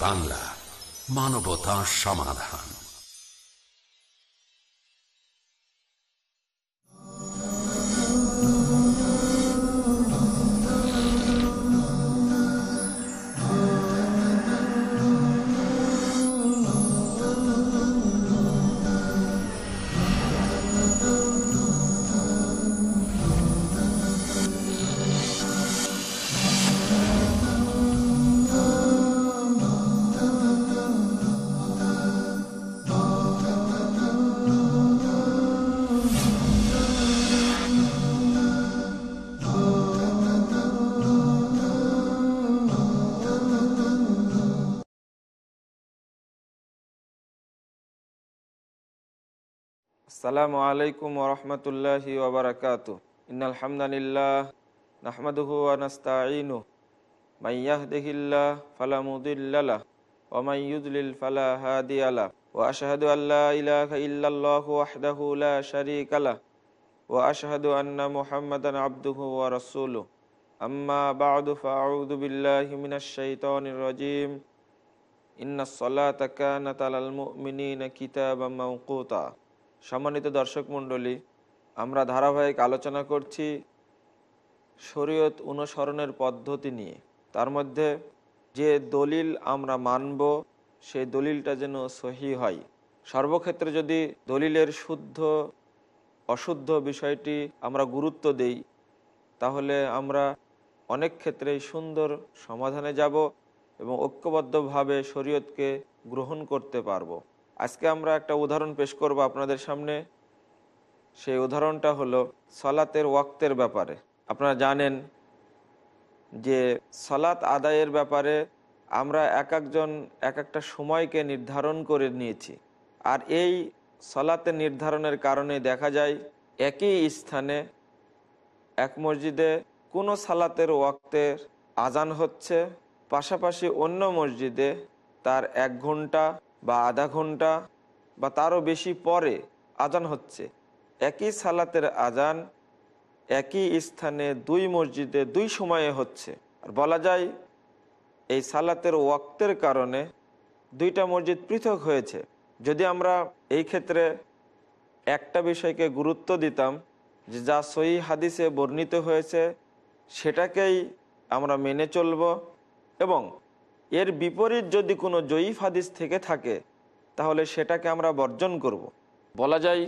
বাংলা মানবতা সমাধান। আসসালামু আলাইকুম ওরহমতুল্লাহি ওবরাকাত ইনালহামদুলিল্লাহ নাহমাদুহু আনাস্তাইনু মাইয়াহদিহিল্লাহ ফালা মুদিল্লাহ ওমাই ইউদলিল ফালা হাদিয়ালা ওয়া আশহাদু আল্লা ইলাহা ইল্লাল্লাহু ওয়াহদাহু লা শারীকা লাহ। ওয়া আশহাদু আন্না মুহাম্মাদান আবদুহু ওয়া রাসূলুহু। আম্মা বা'দু, ফাআউযু বিল্লাহি মিনাশ শাইতানির রাজীম। ইন্নাস সালাতা কানাত আলাল মুমিনিনা কিতাবাম মাওকুতা। সম্মানিত দর্শক মণ্ডলী, আমরা ধারাবাহিক আলোচনা করছি শরীয়ত অনুসরণের পদ্ধতি নিয়ে। তার মধ্যে যে দলিল আমরা মানব, সেই দলিলটা যেন সহি হয়। সর্বক্ষেত্রে যদি দলিলের শুদ্ধ, অশুদ্ধ বিষয়টি আমরা গুরুত্ব দেই, তাহলে আমরা অনেক ক্ষেত্রেই সুন্দর সমাধানে যাব এবং ঐক্যবদ্ধভাবে শরীয়তকে গ্রহণ করতে পারব। আজকে আমরা একটা উদাহরণ পেশ করব আপনাদের সামনে। সেই উদাহরণটা হলো সলাতের ওয়াক্তের ব্যাপারে। আপনারা জানেন যে সলাত আদায়ের ব্যাপারে আমরা এক একজন, এক একটা সময়কে নির্ধারণ করে নিয়েছি। আর এই সলাতে নির্ধারণের কারণে দেখা যায় একই স্থানে এক মসজিদে কোনো সালাতের ওয়াক্তের আজান হচ্ছে, পাশাপাশি অন্য মসজিদে তার এক ঘণ্টা বা আধা ঘণ্টা বা তারও বেশি পরে আজান হচ্ছে। একই সালাতের আজান একই স্থানে দুই মসজিদে দুই সময়ে হচ্ছে। আর বলা যায়, এই সালাতের ওয়াক্তের কারণে দুইটা মসজিদ পৃথক হয়েছে। যদি আমরা এই ক্ষেত্রে একটা বিষয়কে গুরুত্ব দিতাম যে যা সই হাদিসে বর্ণিত হয়েছে, সেটাকেই আমরা মেনে চলব এবং এর বিপরীত যদি কোনো জয়ীফ হাদিস থেকে থাকে তাহলে সেটাকে আমরা বর্জন করব। বলা যায়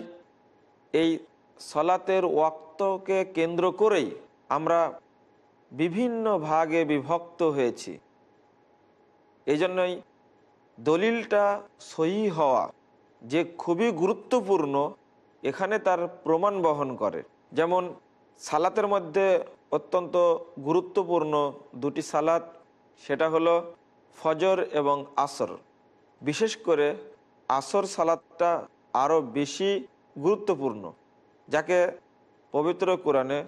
এই সলাতের ওয়াক্তকে কেন্দ্র করেই আমরা বিভিন্ন ভাগে বিভক্ত হয়েছি এই জন্যই দলিলটা সহি হওয়া যে খুবই গুরুত্বপূর্ণ এখানে তার প্রমাণ বহন করে যেমন সালাতের মধ্যে অত্যন্ত গুরুত্বপূর্ণ দুটি সালাত সেটা হলো ফজর এবং আসর। বিশেষ করে আসর সালাদটা আরও বেশি গুরুত্বপূর্ণ, যাকে পবিত্র কোরআনে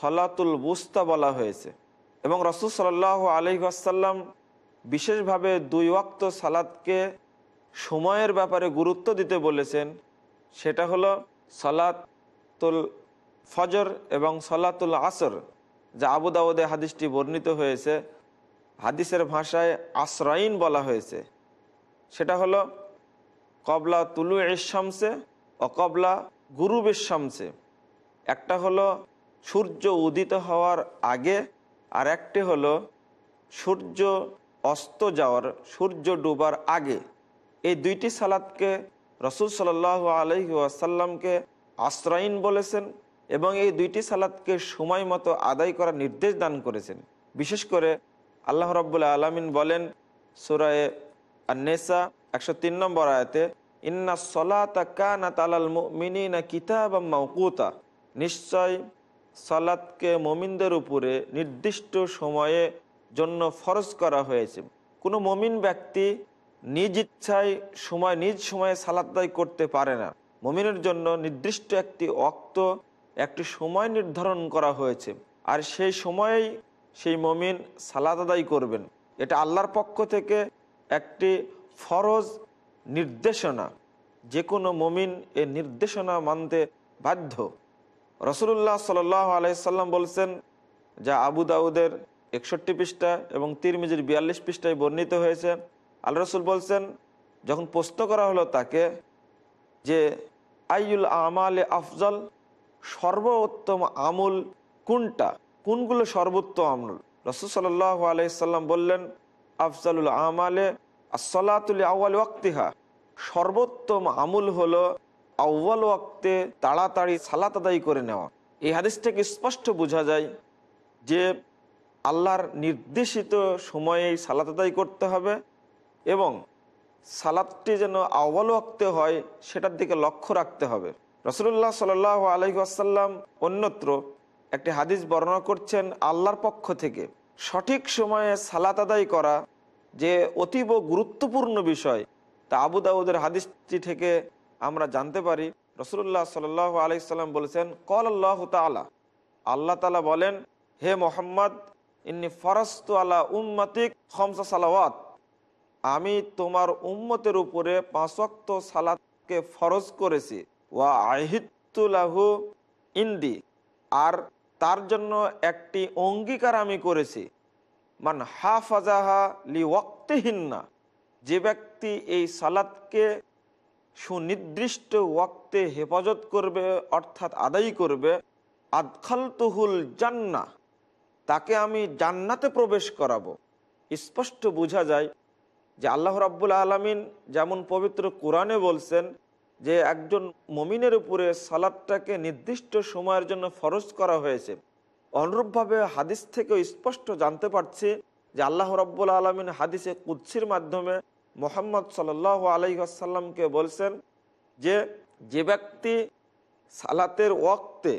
সলাতুল বুস্তা বলা হয়েছে। এবং রসুল সাল্লাহ আলহি আসাল্লাম বিশেষভাবে দুই ওয়াক্ত সালাদকে সময়ের ব্যাপারে গুরুত্ব দিতে বলেছেন। সেটা হলো সলাতুল ফজর এবং সলাতুল আসর, যা আবু দাউদে হাদিসটি বর্ণিত হয়েছে। হাদিসের ভাষায় আশ্রয়ীন বলা হয়েছে। সেটা হলো, কবলা তুলু শামসে ও কবলা গুরু শামসে। একটা হলো, সূর্য উদিত হওয়ার আগে, আর একটি হলো, সূর্য অস্ত যাওয়ার, সূর্য ডুবার আগে। এই দুইটি সালাদকে রসুল সাল আলহি আসাল্লামকে আশ্রয়ীন বলেছেন এবং এই দুইটি সালাদকে সময় মতো আদায় করার নির্দেশ দান করেছেন। বিশেষ করে আল্লাহ রব্বুল্লা আলমিন বলেন সুরায়ে আন্নেসা, একশো তিন নম্বর আয়তে, ইন্না সলাতা কানা তালাল কিতাব নিশ্চয় সলাৎকে মমিনদের উপরে নির্দিষ্ট সময়ে জন্য ফরজ করা হয়েছে। কোনো মমিন ব্যক্তি নিজ ইচ্ছায় সময়, নিজ সময়ে সালাদাই করতে পারে না। মমিনের জন্য নির্দিষ্ট একটি অক্ত একটি সময় নির্ধারণ করা হয়েছে। আর সেই সময়েই সেই মমিন সালাদ আদায় করবেন। এটা আল্লাহর পক্ষ থেকে একটি ফরজ নির্দেশনা। যে কোনো মমিন এ নির্দেশনা মানতে বাধ্য। রসুল্লাহ সাল আলাইসাল্লাম বলছেন, যা আবু দাউদের একষট্টি পৃষ্ঠা এবং তিরমিজির বিয়াল্লিশ পৃষ্ঠায় বর্ণিত হয়েছে, আল রসুল বলছেন, যখন প্রশ্ন করা হলো তাকে, যে আইউল আমালে আফজল সর্বোত্তম আমুল কোনটা? কোনগুলো সর্বোত্তম? আমুল রসুল সাল্লাহ আলাইসাল্লাম বললেন, আফজালুল আমালে আসলাতুল আউ্য়াল ওয়াক্তিহা। সর্বোত্তম আমুল হলো আউ্বাল ওয়াক্তে তাড়াতাড়ি সালাত আদায় করে নেওয়া। এই হাদিস থেকে স্পষ্ট বোঝা যায় যে আল্লাহর নির্দেশিত সময়েই সালাত আদায় করতে হবে এবং সালাদটি যেন আউ্বাল ওয়াক্তে হয়, সেটার দিকে লক্ষ্য রাখতে হবে। রসুল্লাহ সাল আলহিহাসাল্লাম অন্যত্র একটি হাদিস বর্ণনা করছেন আল্লাহর পক্ষ থেকে। সঠিক সময়ে সালাত আদায় করা যে অতীব গুরুত্বপূর্ণ বিষয়, তা আবু দাউদের হাদিসটি থেকে আমরা জানতে পারি। রসুল্লাহ সাল আলাইসাল্লাম বলেছেন কল আল্লাহ তালা আল্লাহ তালা বলেন, হে মোহাম্মদ, ইন্নি ফরস্ত আলা উম্মাতিক খমসা সালাওয়াত। আমি তোমার উম্মতের উপরে পাঁচক্ত সালাতকে ফরজ করেছি। ওয়া আহিতুলাহু ইন্দি। আর তার জন্য একটি অঙ্গীকার আমি করেছি। মান হাফাজাহা লি ওয়াক্তিহিন্না যে ব্যক্তি এই সালাদকে সুনির্দিষ্ট ওয়াক্তে হেফাজত করবে, অর্থাৎ আদায় করবে আদখাল আদখালতুহুল জান্না তাকে আমি জান্নাতে প্রবেশ করাবো। স্পষ্ট বোঝা যায় যে আল্লাহ রাব্বুল আলমিন যেমন পবিত্র কোরআনে বলছেন যে একজন মমিনের উপরে সালাদটাকে নির্দিষ্ট সময়ের জন্য ফরজ করা হয়েছে। অনুরূপভাবে হাদিস থেকে স্পষ্ট জানতে পারছি যে আল্লাহ রব্বুল আলমিন হাদিসে কুৎসির মাধ্যমে মোহাম্মদ সাল আলাইসাল্লামকে বলছেন যে যে ব্যক্তি সালাতের ওয়াক্তে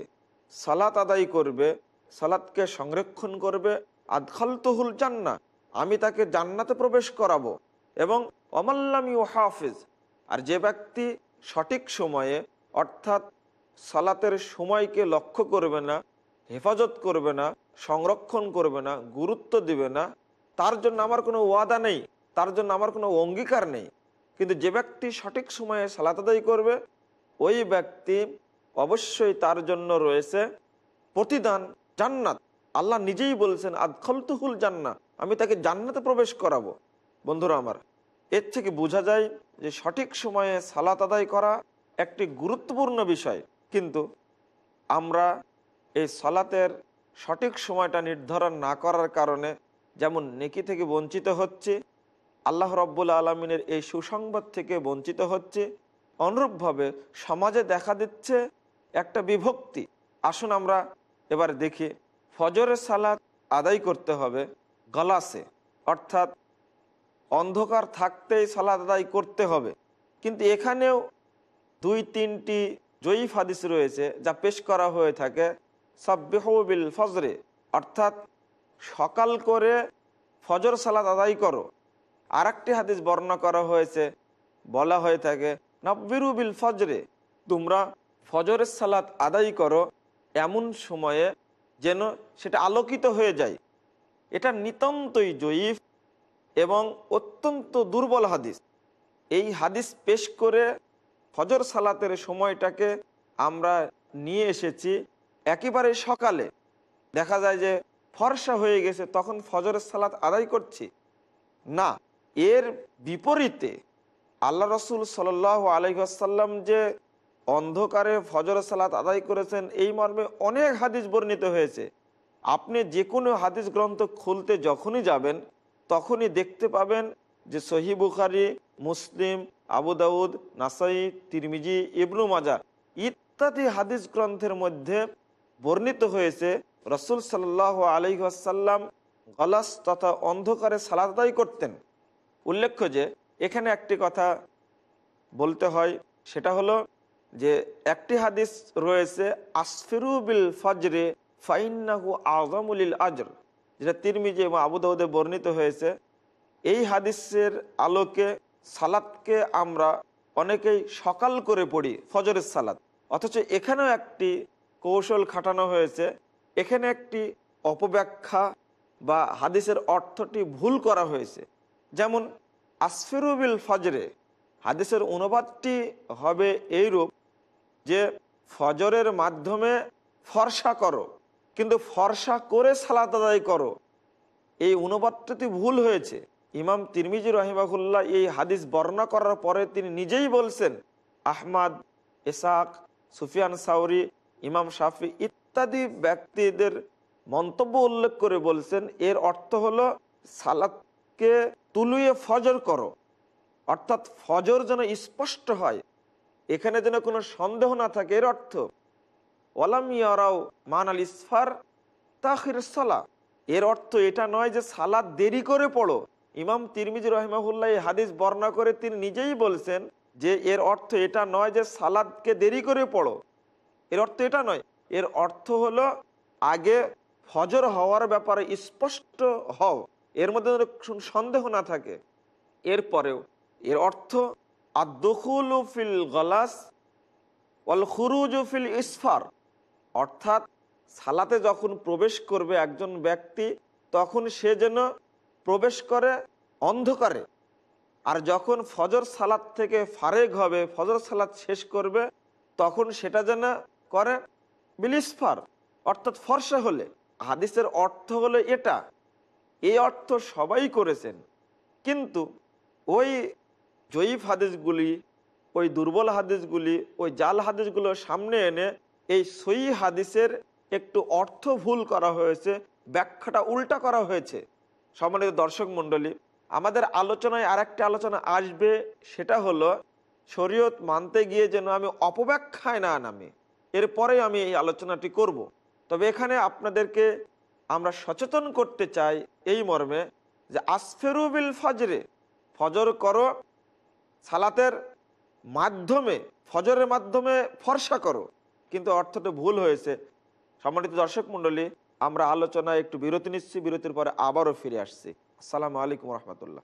সালাত আদায় করবে, সালাতকে সংরক্ষণ করবে আদখাল আদখালতহুল জান্না আমি তাকে জান্নাতে প্রবেশ করাবো এবং অমাল্লামি ও হাফিজ। আর যে ব্যক্তি সঠিক সময়ে, অর্থাৎ সালাতের সময়কে লক্ষ্য করবে না, হেফাজত করবে না, সংরক্ষণ করবে না, গুরুত্ব দিবে না, তার জন্য আমার কোনো ওয়াদা নেই, তার জন্য আমার কোনো অঙ্গীকার নেই। কিন্তু যে ব্যক্তি সঠিক সময়ে সালাত আদায় করবে, ওই ব্যক্তি অবশ্যই তার জন্য রয়েছে প্রতিদান জান্নাত। আল্লাহ নিজেই বলছেন, আদখলতুহুল জান্না আমি তাকে জান্নাতে প্রবেশ করাবো। বন্ধুরা আমার এর থেকে বোঝা যায় যে সঠিক সময়ে সালাত আদায় করা একটি গুরুত্বপূর্ণ বিষয়। কিন্তু আমরা এই সালাতের সঠিক সময়টা নির্ধারণ না করার কারণে যেমন নেকি থেকে বঞ্চিত হচ্ছে, আল্লাহ রব্বুল আলমিনের এই সুসংবাদ থেকে বঞ্চিত হচ্ছে, অনুরূপভাবে সমাজে দেখা দিচ্ছে একটা বিভক্তি। আসুন আমরা এবার দেখি, ফজরের সালাত আদায় করতে হবে গলাসে। অর্থাৎ অন্ধকার থাকতেই সালাদ আদায় করতে হবে। কিন্তু এখানেও দুই, তিনটি জয়ীফ হাদিস রয়েছে যা পেশ করা হয়ে থাকে সাব্বিহবিল ফজরে। অর্থাৎ সকাল করে ফজর সালাদ আদায় করো। আর একটি হাদিস বর্ণনা করা হয়েছে, বলা হয়ে থাকে নব্বিরুবিল ফজরে, তোমরা ফজরের সালাত আদায় করো এমন সময়ে যেন সেটা আলোকিত হয়ে যায়। এটা নিতান্তই জয়ীফ এবং অত্যন্ত দুর্বল হাদিস। এই হাদিস পেশ করে ফজর সালাতের সময়টাকে আমরা নিয়ে এসেছি। একেবারে সকালে দেখা যায় যে ফর্সা হয়ে গেছে, তখন ফজরের সালাত আদায় করছি। না, এর বিপরীতে আল্লাহ রসুল সাল আলহাসাল্লাম যে অন্ধকারে ফজর সালাত আদায় করেছেন, এই মর্মে অনেক হাদিস বর্ণিত হয়েছে। আপনি যে কোনো হাদিস গ্রন্থ খুলতে যখনই যাবেন তখনই দেখতে পাবেন যে সহি বুখারি, মুসলিম, আবু দাউদ, নাসাই, তিরমিজি, ইবনু মাজা ইত্যাদি হাদিস গ্রন্থের মধ্যে বর্ণিত হয়েছে, রসুল সাল্লাহ আলহাসাল্লাম গলাস তথা অন্ধকারে সালাদাই করতেন। উল্লেখ্য যে, এখানে একটি কথা বলতে হয়, সেটা হলো যে, একটি হাদিস রয়েছে, আসফিরু বিল ফজরে ফাইন্নাহু আজমুলিল আজর। যেটা তিরমিজি এবং আবুদাউদে বর্ণিত হয়েছে, এই হাদিসের আলোকে সালাদকে আমরা অনেকেই সকাল করে পড়ি, ফজরের সালাদ। অথচ এখানেও একটি কৌশল খাটানো হয়েছে, এখানে একটি অপব্যাখ্যা বা হাদিসের অর্থটি ভুল করা হয়েছে। যেমন আসফিরুবিল ফজরে, হাদিসের অনুবাদটি হবে এইরূপ যে, ফজরের মাধ্যমে ফর্সা করো কিন্তু ফর্সা করে সালাত আদায় করো। এই অনুবাদটি ভুল হয়েছে। ইমাম তিরমিজি রহিমাহুল্লাহ এই হাদিস বর্ণনা করার পরে তিনি নিজেই বলছেন, আহমাদ এসাক সুফিয়ান সাউরি, ইমাম শাফি ইত্যাদি ব্যক্তিদের মন্তব্য উল্লেখ করে বলছেন, এর অর্থ হলো সালাদকে তুলুয়ে ফজর করো। অর্থাৎ ফজর যেন স্পষ্ট হয়, এখানে যেন কোনো সন্দেহ না থাকে, এর অর্থ ইয়ারাও মান আল ইসফার তাহির সালা। এর অর্থ এটা নয় যে সালাদ দেরি করে পড়ো। ইমাম তিরমিজ রহমাহুল্লাহ হাদিস বর্ণনা করে তিনি নিজেই বলছেন যে এর অর্থ এটা নয় যে সালাদকে দেরি করে পড়ো। এর অর্থ এটা নয়। এর অর্থ হলো আগে ফজর হওয়ার ব্যাপারে স্পষ্ট হও। এর মধ্যে সন্দেহ না থাকে। এরপরেও এর অর্থ আদুল ফিল গলাস ওয়াল খুরুজ ফিল ইসফার। অর্থাৎ সালাতে যখন প্রবেশ করবে একজন ব্যক্তি, তখন সে যেন প্রবেশ করে অন্ধকারে। আর যখন ফজর সালাত থেকে ফারেক হবে, ফজর সালাত শেষ করবে, তখন সেটা যেন করে বিলিসফার, অর্থাৎ ফর্সা হলে। হাদিসের অর্থ হলো এটা, এই অর্থ সবাই করেছেন। কিন্তু ওই জয়ীফ হাদিসগুলি, ওই দুর্বল হাদিসগুলি, ওই জাল হাদিসগুলো সামনে এনে এই সই হাদিসের একটু অর্থ ভুল করা হয়েছে, ব্যাখ্যাটা উল্টা করা হয়েছে সম্মানিত দর্শক মণ্ডলী, আমাদের আলোচনায় আর একটা আলোচনা আসবে, সেটা হলো, শরীয়ত মানতে গিয়ে যেন আমি অপব্যাখ্যায় না নামি, এরপরে আমি এই আলোচনাটি করব। তবে এখানে আপনাদেরকে আমরা সচেতন করতে চাই এই মর্মে যে আসফেরুবিল ফজরে, ফজর করো, সালাতের মাধ্যমে, ফজরের মাধ্যমে ফর্সা করো কিন্তু অর্থটা ভুল হয়েছে। সম্মানিত দর্শক মন্ডলী আমরা আলোচনায় একটু বিরতি নিচ্ছি। বিরতির পরে আবারও ফিরে আসছি। আসসালামু আলাইকুম রহমতুল্লাহ।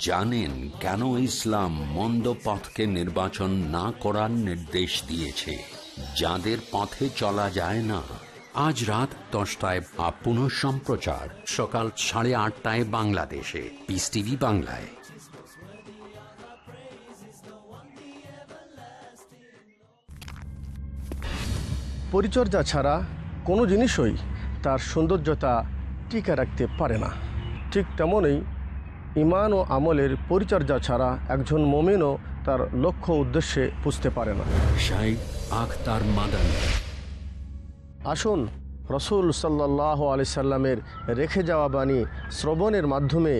জানেন কেন ইসলাম মন্দ পথকে নির্বাচন না করার নির্দেশ দিয়েছে। যাদের পথে চলা যায় না। আজ রাত দশটায় বা পুনঃ সম্প্রচার। সকাল সাড়ে আটটায় বাংলাদেশে। পিস টিভি বাংলায়। পরিচর্যা ছাড়া কোনো জিনিসই তার সৌন্দর্যতা টিকে রাখতে পারে না। ঠিক তেমনই ইমান ও আমলের পরিচর্যা ছাড়া একজন মমিনও তার লক্ষ্য উদ্দেশ্যে পুজতে পারে না। আখতার মাদানী। আসুন রসুল সাল্লাহ আলি সাল্লামের রেখে যাওয়া বাণী শ্রবণের মাধ্যমে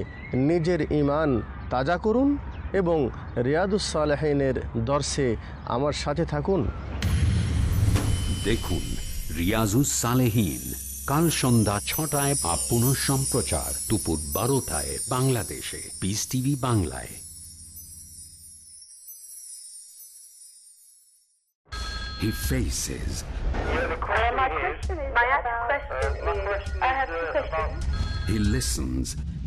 নিজের ইমান তাজা করুন এবং রিয়াদুসালেহিনের দর্শে আমার সাথে থাকুন। দেখুন রিয়াজুস সালেহীন। কাল সন্ধ্যা ছটায় বা পুনঃ সম্প্রচার দুপুর বারোটায় বাংলাদেশে পিস টিভি বাংলায় He faces, he listens,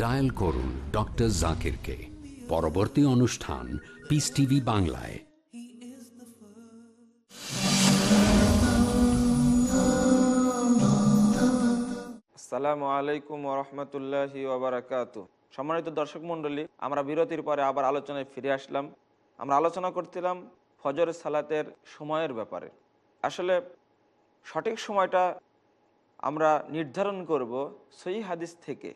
dial করুন ডক্টর জাকিরকে। পরবর্তী অনুষ্ঠান পিস টিভি বাংলায়। আসসালামু আলাইকুম ওরহমতুল্লাহি সম্মানিত দর্শক মণ্ডলী, আমরা বিরতির পরে আবার আলোচনায় ফিরে আসলাম। আমরা আলোচনা করছিলাম ফজর সালাতের সময়ের ব্যাপারে। আসলে সঠিক সময়টা আমরা নির্ধারণ করব সই হাদিস থেকে।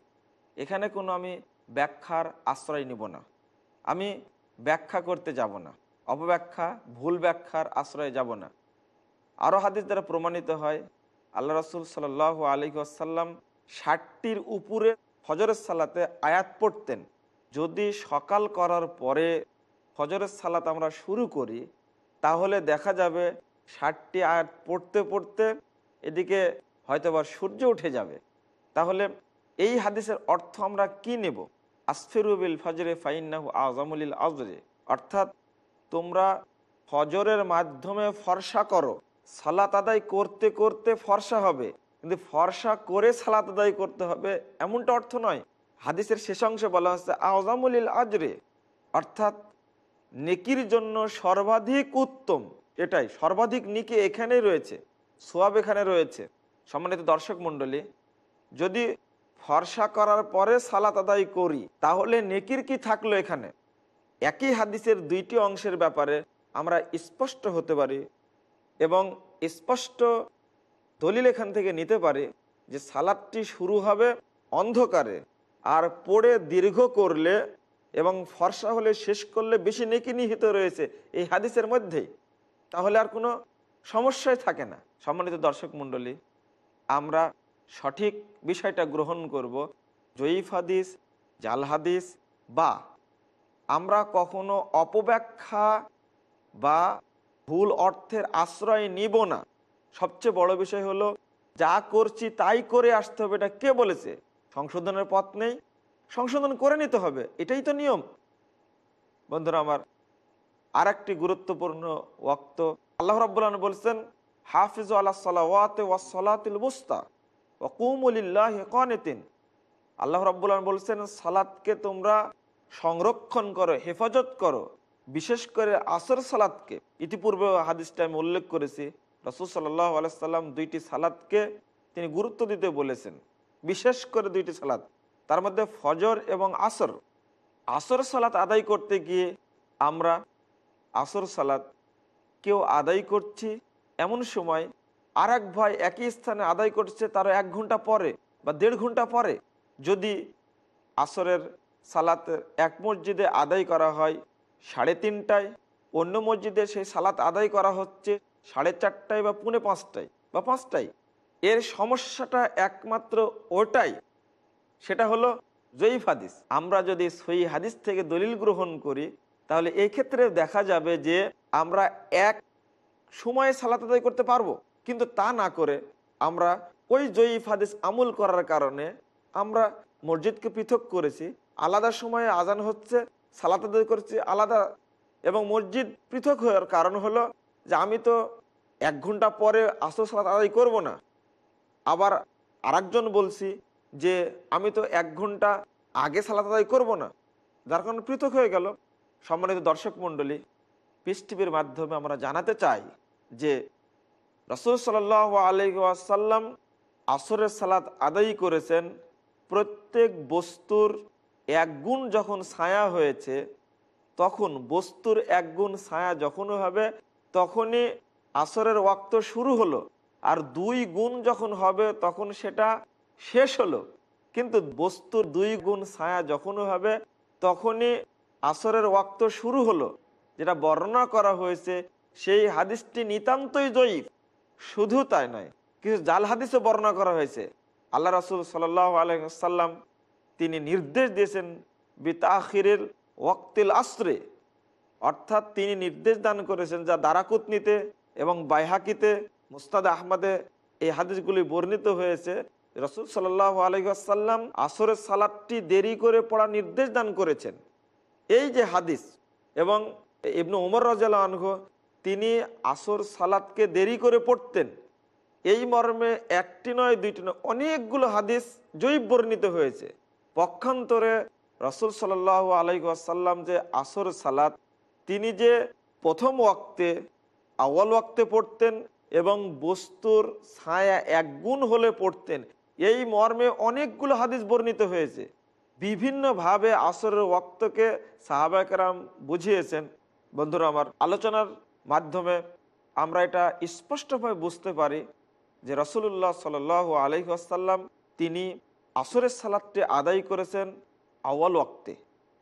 এখানে কোনো আমি ব্যাখ্যার আশ্রয় নিব না। আমি ব্যাখ্যা করতে যাব না। অপব্যাখ্যা, ভুল ব্যাখ্যার আশ্রয়ে যাব না। আরও হাদিস দ্বারা প্রমাণিত হয়, আল্লাহ রসুল সাল আলী আসাল্লাম ষাটটির উপরে ফজরের সালাতে আয়াত পড়তেন। যদি সকাল করার পরে ফজরের সালাত আমরা শুরু করি, তাহলে দেখা যাবে ষাটটি আয়াত পড়তে পড়তে এদিকে হয়তোবা সূর্য উঠে যাবে। তাহলে এই হাদিসের অর্থ আমরা কি নেব? আসফিরুবিল ফজরে ফাইন্নাহু আজমুলিল আজরে। অর্থাৎ তোমরা ফজরের মাধ্যমে ফর্সা করো। সালাত আদায় করতে করতে ফর্সা হবে। কিন্তু ফর্সা করে সালাত আদায় করতে হবে এমনটা অর্থ নয়। হাদিসের শেষ অংশে বলা হচ্ছে আজমুলিল আজরে। অর্থাৎ নেকির জন্য সর্বাধিক উত্তম। এটাই, সর্বাধিক নিকে এখানেই রয়েছে, সোয়াব এখানে রয়েছে। সম্মানিত দর্শক মণ্ডলী, যদি ফর্সা করার পরে সালাত আদায় করি, তাহলে নেকির কি থাকল এখানে? একই হাদিসের দুইটি অংশের ব্যাপারে আমরা স্পষ্ট হতে পারি এবং স্পষ্ট দলিল এখান থেকে নিতে পারি যে সালাদটি শুরু হবে অন্ধকারে আর পড়ে দীর্ঘ করলে এবং ফর্সা হলে শেষ করলে বেশি নেকি নিহিত রয়েছে এই হাদিসের মধ্যেই। তাহলে আর কোনো সমস্যাই থাকে না। সম্মানিত দর্শক মণ্ডলী, আমরা সঠিক বিষয়টা গ্রহণ করব, জয়ীফ হাদিস, জাল হাদিস বা আমরা কখনো অপব্যাখ্যা বা ভুল অর্থের আশ্রয় নিব না। সবচেয়ে বড় বিষয় হলো, যা করছি তাই করে আসতে হবে, এটা কে বলেছে? সংশোধনের পথ নেই, সংশোধন করে নিতে হবে, এটাই তো নিয়ম। বন্ধুরা আমার আর একটি গুরুত্বপূর্ণ ওক্ত আল্লাহ রাবুল্লাহ বলছেন, হাফিজ আল্লাহ সালাওয়াতে ওয়াসলাতিল মুস্তা আল্লাহ রাবুল্লাহ বলছেন, সালাদকে তোমরা সংরক্ষণ করো, হেফাজত করো, বিশেষ করে আসর সালাদকে। ইতিপূর্বে হাদিসটা আমি উল্লেখ করেছি, রসুল সাল্লাহ আলাইসাল্লাম দুইটি সালাদকে তিনি গুরুত্ব দিতে বলেছেন, বিশেষ করে দুইটি সালাদ। তার মধ্যে ফজর এবং আসর। আসর সালাত আদায় করতে গিয়ে আমরা আসর সালাত কেউ আদায় করছি এমন সময় আর এক ভাই একই স্থানে আদায় করছে তারও এক ঘণ্টা পরে বা দেড় ঘণ্টা পরে। যদি আসরের সালাত এক মসজিদে আদায় করা হয় সাড়ে তিনটায়, অন্য মসজিদে সেই সালাত আদায় করা হচ্ছে সাড়ে চারটায় বা পুনে পাঁচটায় বা পাঁচটায়। এর সমস্যাটা একমাত্র ওটাই, সেটা হলো জয়ীফ হাদিস। আমরা যদি সই হাদিস থেকে দলিল গ্রহণ করি, তাহলে এই ক্ষেত্রে দেখা যাবে যে আমরা এক সময়ে সালাত আদায় করতে পারব। কিন্তু তা না করে আমরা ওই জয়ীফ হাদিস আমল করার কারণে আমরা মসজিদকে পৃথক করেছি। আলাদা সময়ে আজান হচ্ছে, সালাত আদায় করছি আলাদা এবং মসজিদ পৃথক হওয়ার কারণ হলো যে আমি তো এক ঘণ্টা পরে আসর সালাত আদায় করব না। আবার আরেকজন বলছি যে আমি তো এক ঘণ্টা আগে সালাত আদায় করব না। যার কারণে পৃথক হয়ে গেল। সম্মানিত দর্শক মণ্ডলী, পিস মাধ্যমে আমরা জানাতে চাই যে রসুল সাল আলহাসাল্লাম আসরের সালাত আদায় করেছেন। প্রত্যেক বস্তুর এক গুণ যখন ছায়া হয়েছে, তখন বস্তুর এক গুণ ছায়া যখনই হবে, তখনই আসরের ওয়াক্ত শুরু হলো। আর দুই গুণ যখন হবে, তখন সেটা শেষ হলো। কিন্তু বস্তুর দুই গুণ ছায়া যখনই হবে, তখনই আসরের ওয়াক্ত শুরু হলো। যেটা বর্ণনা করা হয়েছে, সেই হাদিসটি নিতান্তই জয়ীফ। শুধু তাই নয়, কিছু জাল হাদিসও বর্ণনা করা হয়েছে। আল্লাহ রাসুল সাল্লাহ আলহাম তিনি নির্দেশ দিয়েছেন বিতাখিরের ওয়াক্তিল আশ্রে অর্থাৎ তিনি নির্দেশ দান করেছেন যা দারাকুতনিতে এবং বাইহাকিতে মুস্তাদ আহমদে এই হাদিসগুলি বর্ণিত হয়েছে। রসুল সাল্লাহ আলহাসাল্লাম আসরের সালাদটি দেরি করে পড়া নির্দেশ দান করেছেন। এই যে হাদিস এবং ইবনু উমর রাজা তিনি আসর সালাদকে দেরি করে পড়তেন। এই মর্মে একটি নয়, দুইটি নয়, অনেকগুলো হাদিস জৈব বর্ণিত হয়েছে। পক্ষান্তরে রসুল সাল আলাইসাল্লাম যে আসর সালাত, তিনি যে প্রথম ওয়াক্তে আওয়াল ওয়াক্তে পড়তেন এবং বস্তুর ছায়া একগুণ হলে পড়তেন, এই মর্মে অনেকগুলো হাদিস বর্ণিত হয়েছে। বিভিন্নভাবে আসরের ওয়াক্তকে সাহাবাকরাম বুঝিয়েছেন। বন্ধুরা, আমার আলোচনার মাধ্যমে আমরা এটা স্পষ্টভাবে বুঝতে পারি যে রসুল্লাহ সাল আলহিহাসাল্লাম তিনি আসরের সালাদটি আদায় করেছেন আওয়াল ওয়াক্তে।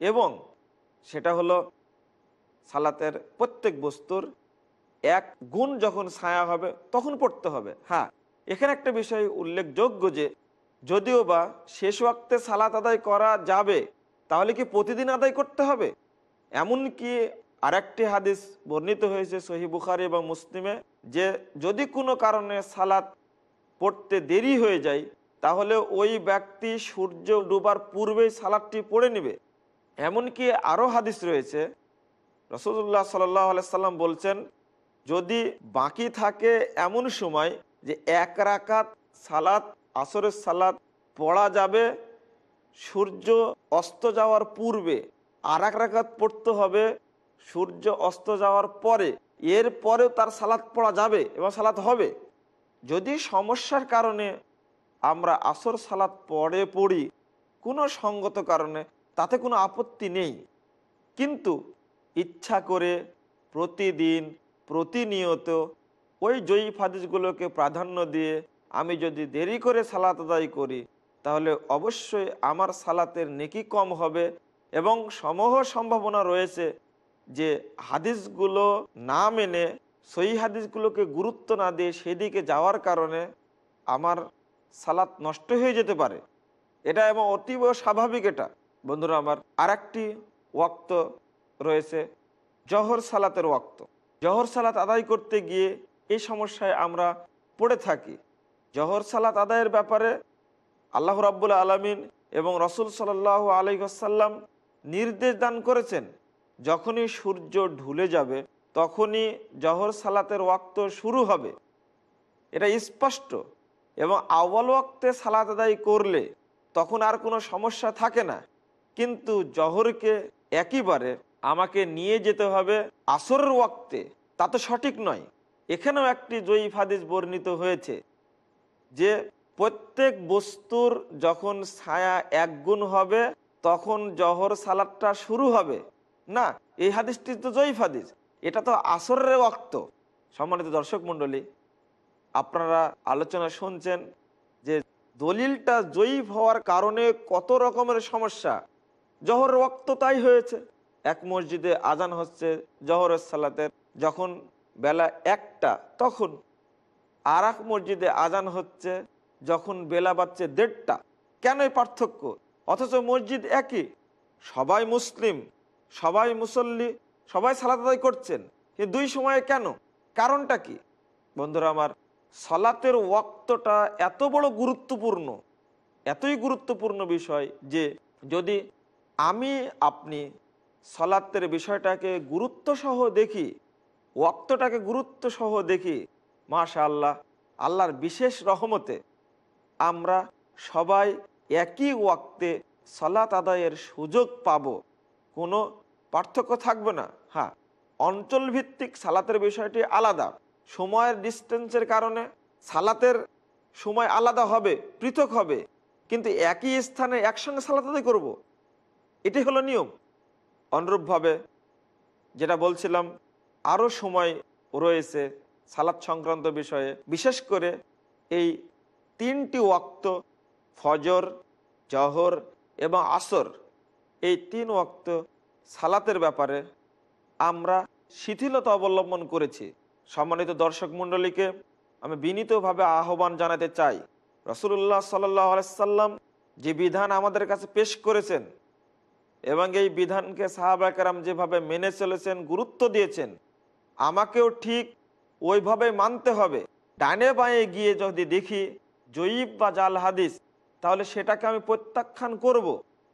এবং সেটা হলো সালাতের প্রত্যেক বস্তুর এক গুণ যখন ছায়া হবে, তখন পড়তে হবে। হ্যাঁ এখানে একটা বিষয় উল্লেখযোগ্য যে যদিও বা শেষ ওয়াক্তে সালাত আদায় করা যাবে, তাহলে কি প্রতিদিন আদায় করতে হবে? এমনকি আরেকটি হাদিস বর্ণিত হয়েছে সহি বুখারি এবং মুসলিমে যে যদি কোনো কারণে সালাত পড়তে দেরি হয়ে যায়, তাহলে ওই ব্যক্তি সূর্য ডুবার পূর্বেই সালাদটি পড়ে নেবে। এমনকি আরও হাদিস রয়েছে রসুল্লাহ সাল্লাহ সাল্লাম বলছেন, যদি বাকি থাকে এমন সময় যে এক রাকাত সালাত, আসরের সালাত পড়া যাবে, সূর্য অস্ত যাওয়ার পূর্বে আর এক রাকাত পড়তে হবে সূর্য অস্ত যাওয়ার পরে, এর পরেও তার সালাত পড়া যাবে এবং সালাত হবে। যদি সমস্যার কারণে আমরা আসর সালাত পড়ে পড়ি, কোনো সঙ্গত কারণে, তাতে কোনো আপত্তি নেই। কিন্তু ইচ্ছা করে প্রতিদিন, প্রতিনিয়ত ওই জয়ী হাদিসগুলোকে প্রাধান্য দিয়ে আমি যদি দেরি করে সালাত আদায় করি, তাহলে অবশ্যই আমার সালাতের নেকি কম হবে এবং সমূহ সম্ভাবনা রয়েছে যে হাদিসগুলো না মেনে সই হাদিসগুলোকে গুরুত্ব না দিয়ে সেদিকে যাওয়ার কারণে আমার সালাত নষ্ট হয়ে যেতে পারে। এটা এবং অতীব স্বাভাবিক এটা। বন্ধুরা, আমার আর একটি ওয়াক্ত রয়েছে, জহর সালাতের ওয়াক্ত। জহর সালাত আদায় করতে গিয়ে এই সমস্যায় আমরা পড়ে থাকি। জহর সালাত আদায়ের ব্যাপারে আল্লাহ রাব্বুল আলমিন এবং রসুল সাল্লাহ আলহাসাল্লাম নির্দেশ দান করেছেন। যখনই সূর্য ঢুলে যাবে, তখনই জহর সালাতের ওয়াক্ত শুরু হবে। এটা স্পষ্ট। এবং আওয়াল ওয়াক্তে সালাত আদায় করলে তখন আর কোনো সমস্যা থাকে না। কিন্তু জহরকে একইবারে আমাকে নিয়ে যেতে হবে আসরের ওয়াক্তে। তা তো সঠিক নয়। এখানেও একটি জয়ীফ হাদিস বর্ণিত হয়েছে যে, প্রত্যেক বস্তুর যখন ছায়া একগুণ হবে, তখন জহর সালাদটা শুরু হবে। না, এই হাদিসটি তো জয়ীফ হাদিস। এটা তো আসরের ওয়াক্ত। সম্মানিত দর্শক মণ্ডলী, আপনারা আলোচনা শুনছেন যে দলিলটা জয়ীফ হওয়ার কারণে কত রকমের সমস্যা। জহর ওয়াক্ত তাই হয়েছে। এক মসজিদে আজান হচ্ছে জহরের সালাতের। যখন বেলা একটা, তখন আর এক মসজিদে আজান হচ্ছে যখন বেলা বাচ্চে দেড়টা। কেন পার্থক্য? অথচ মসজিদ একই। সবাই মুসলিম। সবাই মুসল্লি, সবাই সালাত আদায় করছেন, কিন্তু দুই সময়ে কেন? কারণটা কি? বন্ধুরা আমার, সালাতের ওয়াক্তটা এত বড় গুরুত্বপূর্ণ, এতই গুরুত্বপূর্ণ বিষয় যে যদি আমি, আপনি সলাতের বিষয়টাকে গুরুত্ব সহ দেখি, ওয়াক্তটাকে গুরুত্ব সহ দেখি মাশা আল্লাহ আল্লাহর বিশেষ রহমতে আমরা সবাই একই ওয়াক্তে সলাত আদায়ের সুযোগ পাব। কোনো পার্থক্য থাকবে না। হ্যাঁ অঞ্চলভিত্তিক সালাতের বিষয়টি আলাদা। সময়ের ডিস্টেন্সের কারণে সালাতের সময় আলাদা হবে, পৃথক হবে। কিন্তু একই স্থানে একসঙ্গে সালাত করব এটি হলো নিয়ম। অনুরূপভাবে যেটা বলছিলাম, আরও সময় রয়েছে সালাত সংক্রান্ত বিষয়ে। বিশেষ করে এই তিনটি ওয়াক্ত, ফজর, জহর এবং আসর। এই তিন ওয়াক্ত সালাতের ব্যাপারে আমরা শিথিলতা অবলম্বন করেছি। সম্মানিত দর্শক মণ্ডলীকে আমি বিনীতভাবে আহ্বান জানাতে চাই। রসুল্লাহ সাল্লাহ আলাইসাল্লাম যে বিধান আমাদের কাছে পেশ করেছেন এবং এই বিধানকে সাহাবাকারাম যেভাবে মেনে চলেছেন, গুরুত্ব দিয়েছেন, আমাকেও ঠিক ওইভাবে মানতে হবে। ডানে বাঁয়ে গিয়ে যদি দেখি জয়ীব বা জাল হাদিস, তাহলে সেটাকে আমি প্রত্যাখ্যান করব।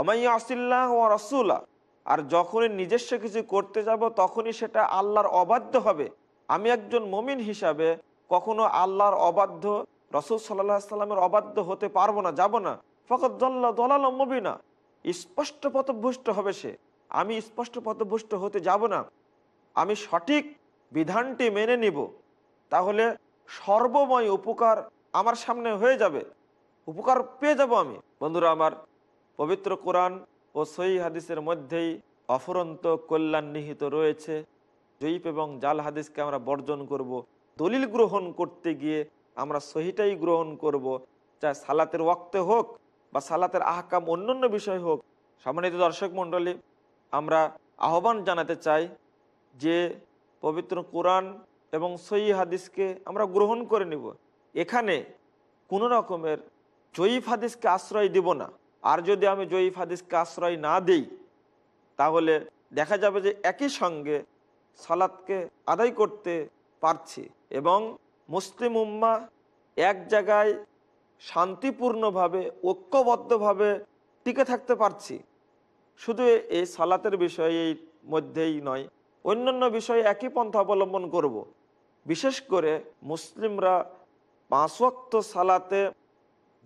অমাইয়া আসিল্লাহ ও রসুলা আর যখনই নিজস্ব কিছু করতে যাব, তখনই সেটা আল্লাহর অবাধ্য হবে। আমি একজন মমিন হিসাবে কখনো আল্লাহর অবাধ্য, রসুল সাল্লাহ সাল্লামের অবাধ্য হতে পারব না, যাব না। ফকত দল্লা দলাল মবিনা, স্পষ্ট পথভুষ্ট হবে সে। আমি স্পষ্ট পথভ্রষ্ট হতে যাব না। আমি সঠিক বিধানটি মেনে নিব। তাহলে সর্বময় উপকার আমার সামনে হয়ে যাবে। উপকার পেয়ে যাব আমি। বন্ধুরা, আমার পবিত্র কোরআন ও সই হাদিসের মধ্যেই অফরন্ত কল্যাণ নিহিত রয়েছে জয়ীপ এবং জাল হাদিসকে আমরা বর্জন করব। দলিল গ্রহণ করতে গিয়ে আমরা সহিটাই গ্রহণ করব। চাই সালাতের ওয়াক্তে হোক বা সালাতের আহকাম অন্যান্য বিষয় হোক সম্মানিত দর্শক মণ্ডলী, আমরা আহ্বান জানাতে চাই যে পবিত্র কোরআন এবং সই হাদিসকে আমরা গ্রহণ করে নিব এখানে কোনো রকমের জয়ীফ হাদিসকে আশ্রয় দিব না আর যদি আমি জয়ীফ হাদিসকে আশ্রয় না দেই, তাহলে দেখা যাবে যে একই সঙ্গে সালাদকে আদায় করতে পারছি এবং মুসলিম উম্মা এক জায়গায় শান্তিপূর্ণভাবে, ঐক্যবদ্ধভাবে টিকে থাকতে পারছি শুধু এই সালাতের বিষয়ের মধ্যেই নয়, অন্যান্য বিষয়ে একই পন্থা অবলম্বন করব। বিশেষ করে মুসলিমরা পাঁচ সালাতে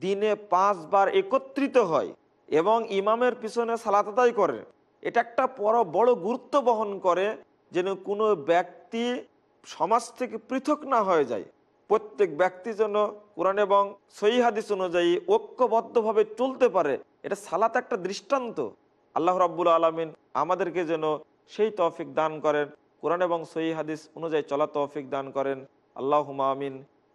দিনে পাঁচবার একত্রিত হয় এবং ইমামের পিছনে সালাত আদায় করে। এটা একটা বড় বড় গুরুত্ব বহন করে যেন কোনো ব্যক্তি সমাজ থেকে পৃথক না হয়ে যায়। প্রত্যেক ব্যক্তি যেন কোরআন এবং সহি হাদিস অনুযায়ী ঐক্যবদ্ধভাবে চলতে পারে, এটা সালাত একটা দৃষ্টান্ত। আল্লাহ রাব্বুল আলমিন আমাদেরকে যেন সেই তৌফিক দান করেন, কোরআন এবং সহি হাদিস অনুযায়ী চলা তৌফিক দান করেন। আল্লাহ আমিন।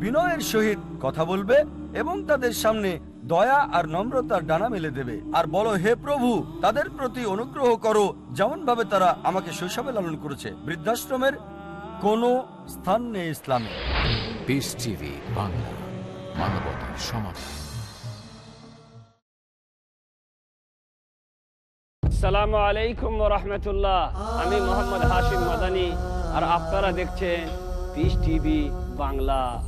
বিনয়ের সহিত কথা বলবে এবং তাদের সামনে দয়া আর নম্রতার ডানা মেলে দেবে। আর বলো হে প্রভু তাদের প্রতি অনুগ্রহ করো যেমন ভাবে তারা আমাকে শৈশবে লালন করেছে। বৃদ্ধাশ্রমের কোনো স্থান নেই ইসলামে। পিস টিভি বাংলা মানবতার সমাধান। আসসালামু আলাইকুম রহমতুল্লাহ। আমি মোহাম্মদ হাশিম মাদানি। আর আপনারা দেখছেন পিস টিভি 忘了。